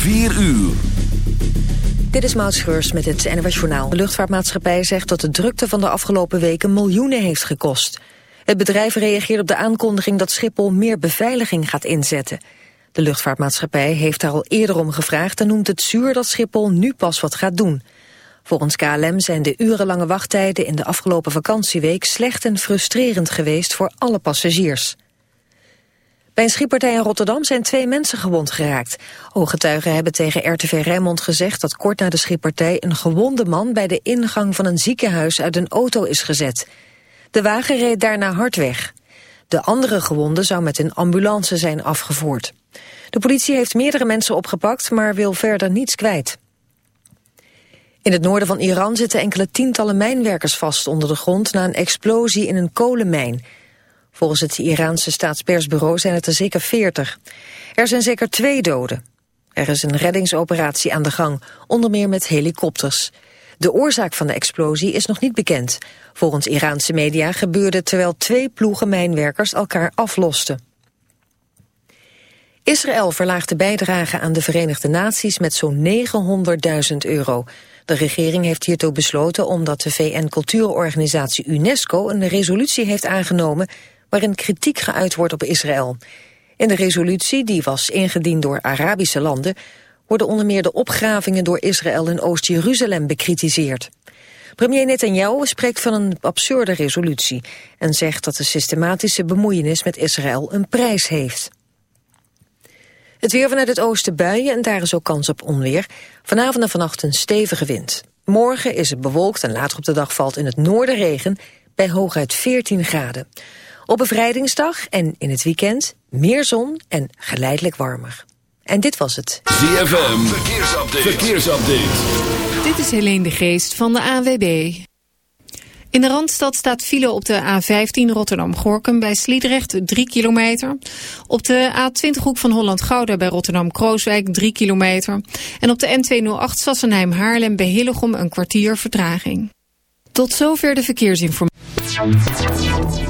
4 uur. Dit is Maud met het NWS Journaal. De luchtvaartmaatschappij zegt dat de drukte van de afgelopen weken miljoenen heeft gekost. Het bedrijf reageert op de aankondiging dat Schiphol meer beveiliging gaat inzetten. De luchtvaartmaatschappij heeft daar al eerder om gevraagd en noemt het zuur dat Schiphol nu pas wat gaat doen. Volgens KLM zijn de urenlange wachttijden in de afgelopen vakantieweek slecht en frustrerend geweest voor alle passagiers. Bij een schietpartij in Rotterdam zijn twee mensen gewond geraakt. Ooggetuigen hebben tegen RTV Rijnmond gezegd dat kort na de schietpartij een gewonde man bij de ingang van een ziekenhuis uit een auto is gezet. De wagen reed daarna hard weg. De andere gewonde zou met een ambulance zijn afgevoerd. De politie heeft meerdere mensen opgepakt, maar wil verder niets kwijt. In het noorden van Iran zitten enkele tientallen mijnwerkers vast onder de grond na een explosie in een kolenmijn. Volgens het Iraanse staatspersbureau zijn het er zeker 40. Er zijn zeker twee doden. Er is een reddingsoperatie aan de gang, onder meer met helikopters. De oorzaak van de explosie is nog niet bekend. Volgens Iraanse media gebeurde het terwijl twee ploegen mijnwerkers elkaar aflosten. Israël verlaagt de bijdrage aan de Verenigde Naties met zo'n 900.000 euro. De regering heeft hiertoe besloten omdat de VN-cultuurorganisatie UNESCO een resolutie heeft aangenomen waarin kritiek geuit wordt op Israël. In de resolutie, die was ingediend door Arabische landen, worden onder meer de opgravingen door Israël in Oost-Jeruzalem bekritiseerd. Premier Netanyahu spreekt van een absurde resolutie en zegt dat de systematische bemoeienis met Israël een prijs heeft. Het weer vanuit het oosten buien en daar is ook kans op onweer. Vanavond en vannacht een stevige wind. Morgen is het bewolkt en later op de dag valt in het noorden regen bij hooguit 14 graden. Op bevrijdingsdag en in het weekend meer zon en geleidelijk warmer. En dit was het. ZFM, verkeersupdate. verkeersupdate. Dit is Helene de Geest van de AWB. In de Randstad staat file op de A15 Rotterdam-Gorkum bij Sliedrecht 3 kilometer. Op de A20 hoek van Holland-Gouda bij Rotterdam-Krooswijk 3 kilometer. En op de N208 Sassenheim-Haarlem bij Hillegom een kwartier vertraging. Tot zover de verkeersinformatie.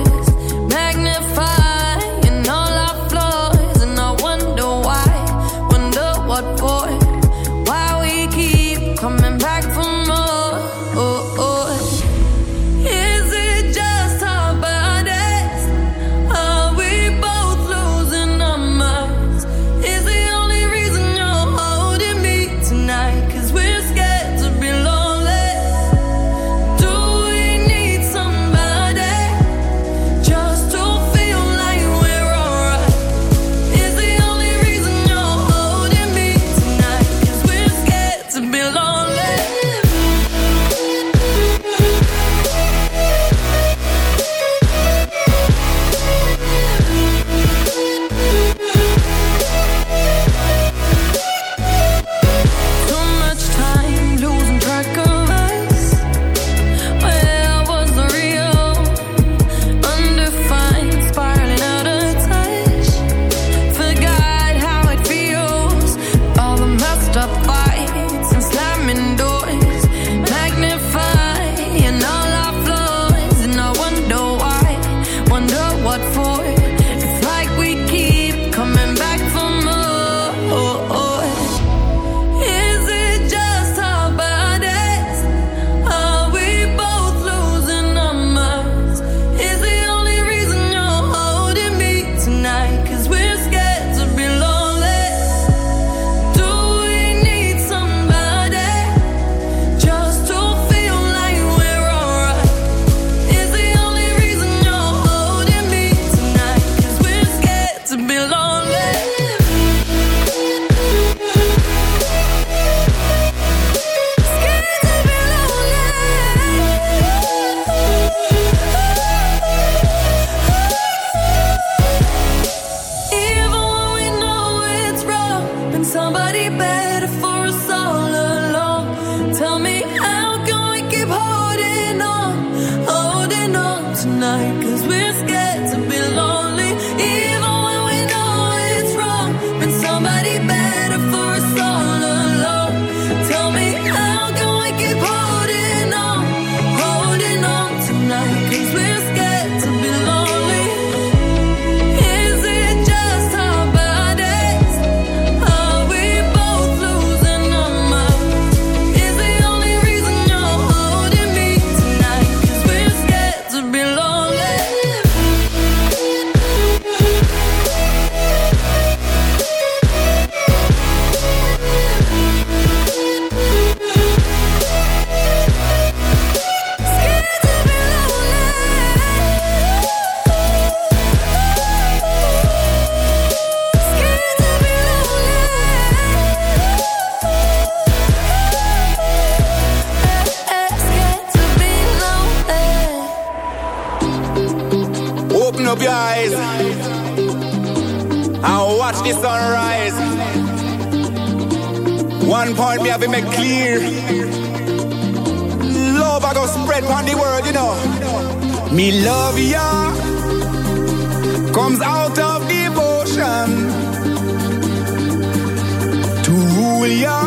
we are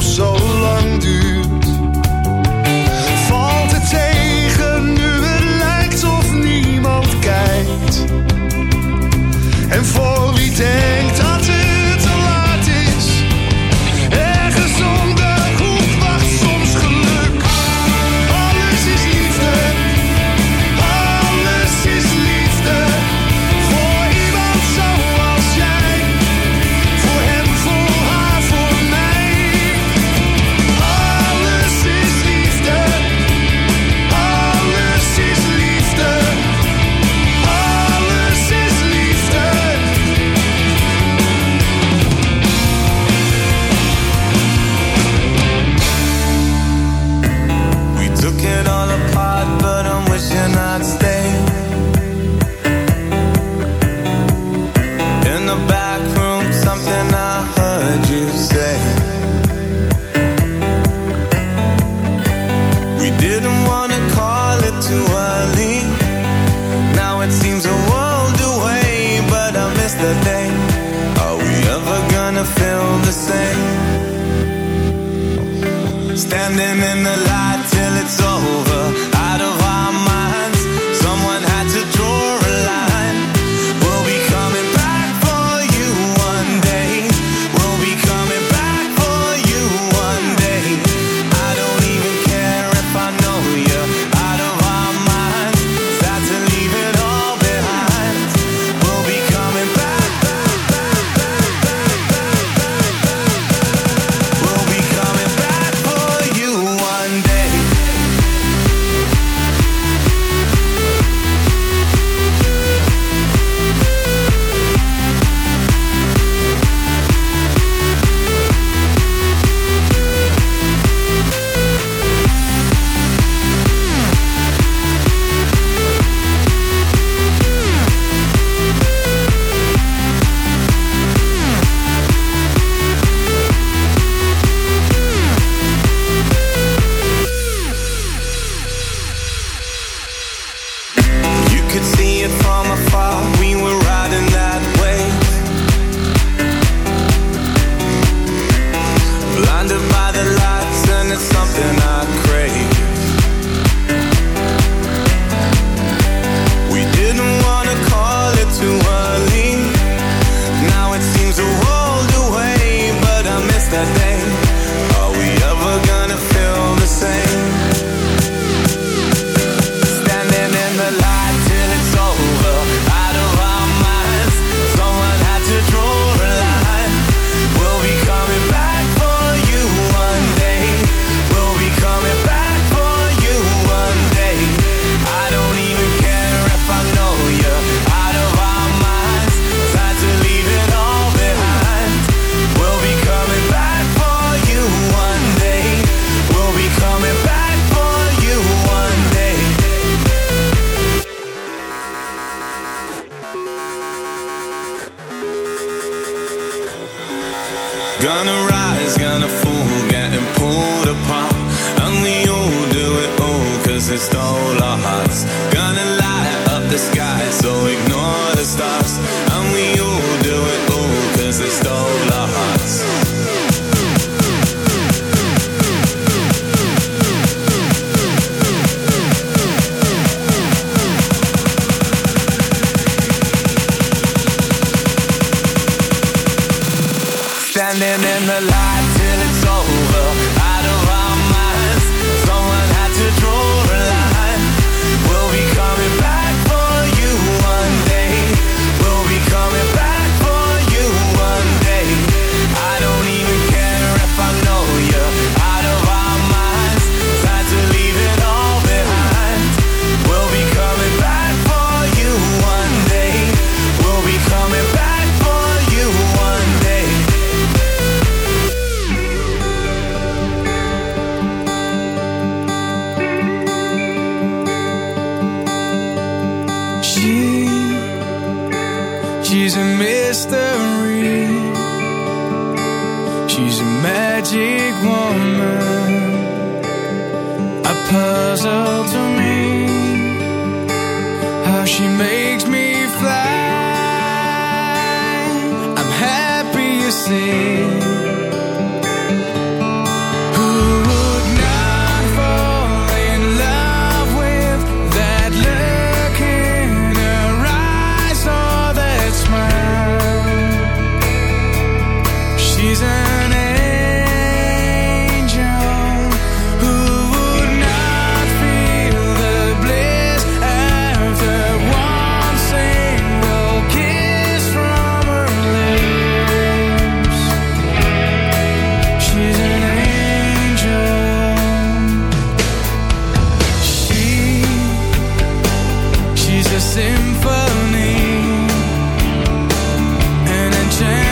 zo lang duurt. Valt het tegen nu het lijkt of niemand kijkt. En voor wie denkt. symphony, an enchantment.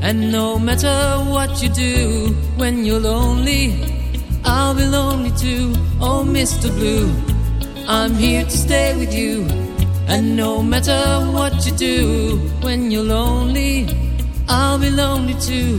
And no matter what you do, when you're lonely, I'll be lonely too. Oh, Mr. Blue, I'm here to stay with you. And no matter what you do, when you're lonely, I'll be lonely too.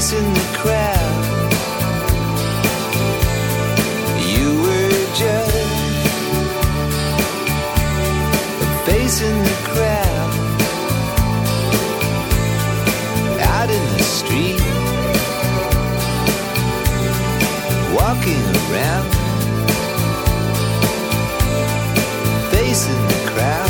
face in the crowd. You were just a face in the crowd. Out in the street, walking around, facing the crowd.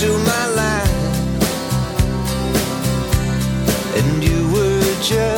into my life, and you were just.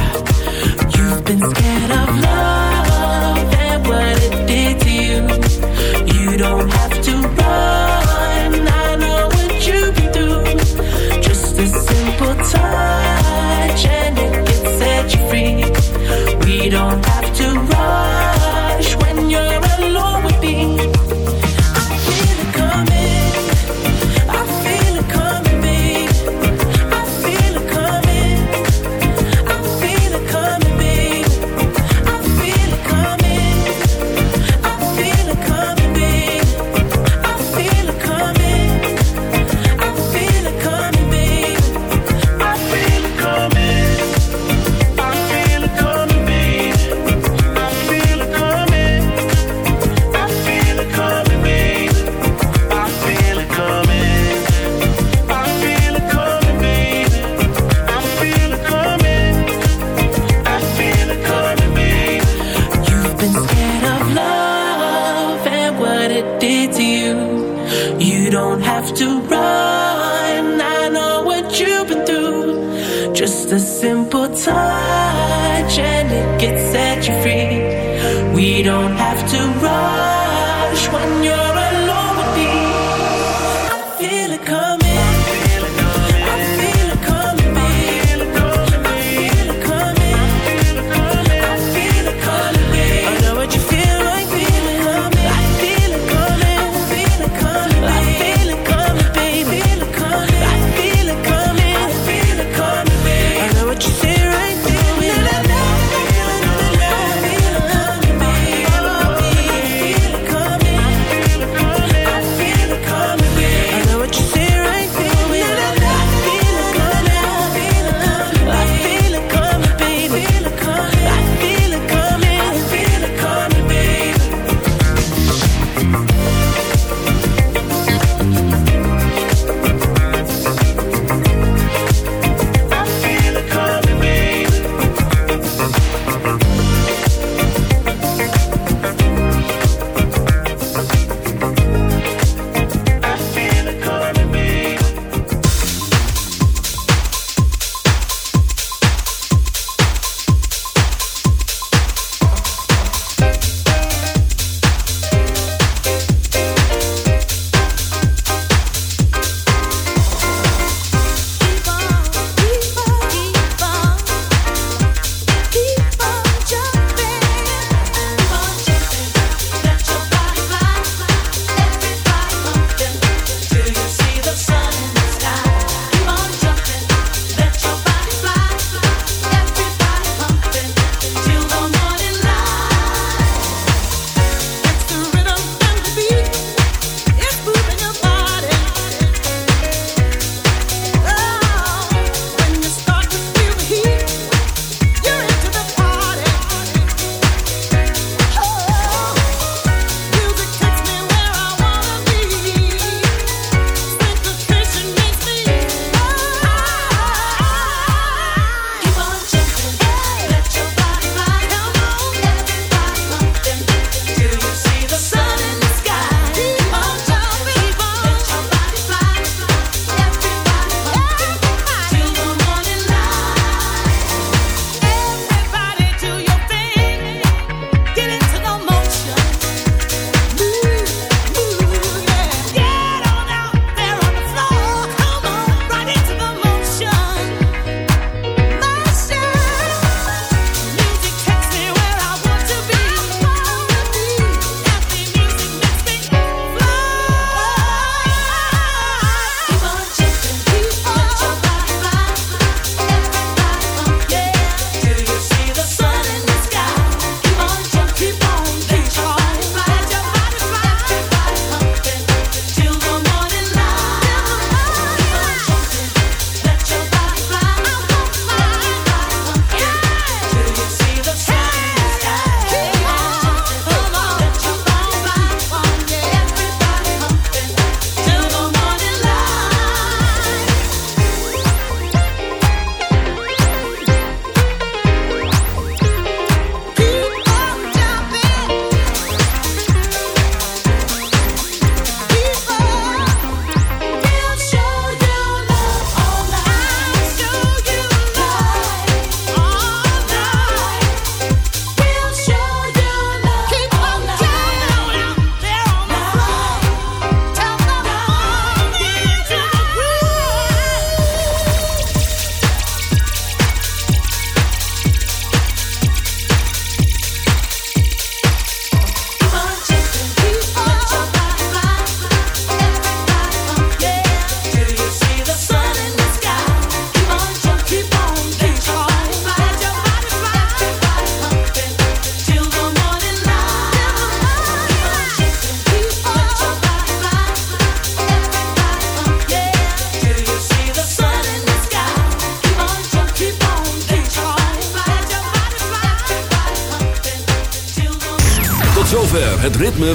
touch and it gets set you free. We don't have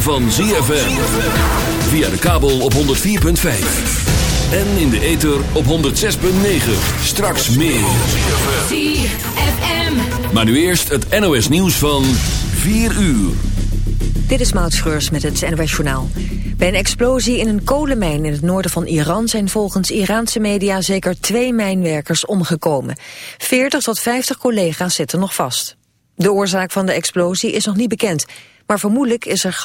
van ZFM. Via de kabel op 104.5. En in de ether op 106.9. Straks meer. ZFM. Maar nu eerst het NOS nieuws van 4 uur. Dit is Maud Schreurs met het NOS Journaal. Bij een explosie in een kolenmijn in het noorden van Iran... zijn volgens Iraanse media zeker twee mijnwerkers omgekomen. 40 tot 50 collega's zitten nog vast. De oorzaak van de explosie is nog niet bekend. Maar vermoedelijk is er...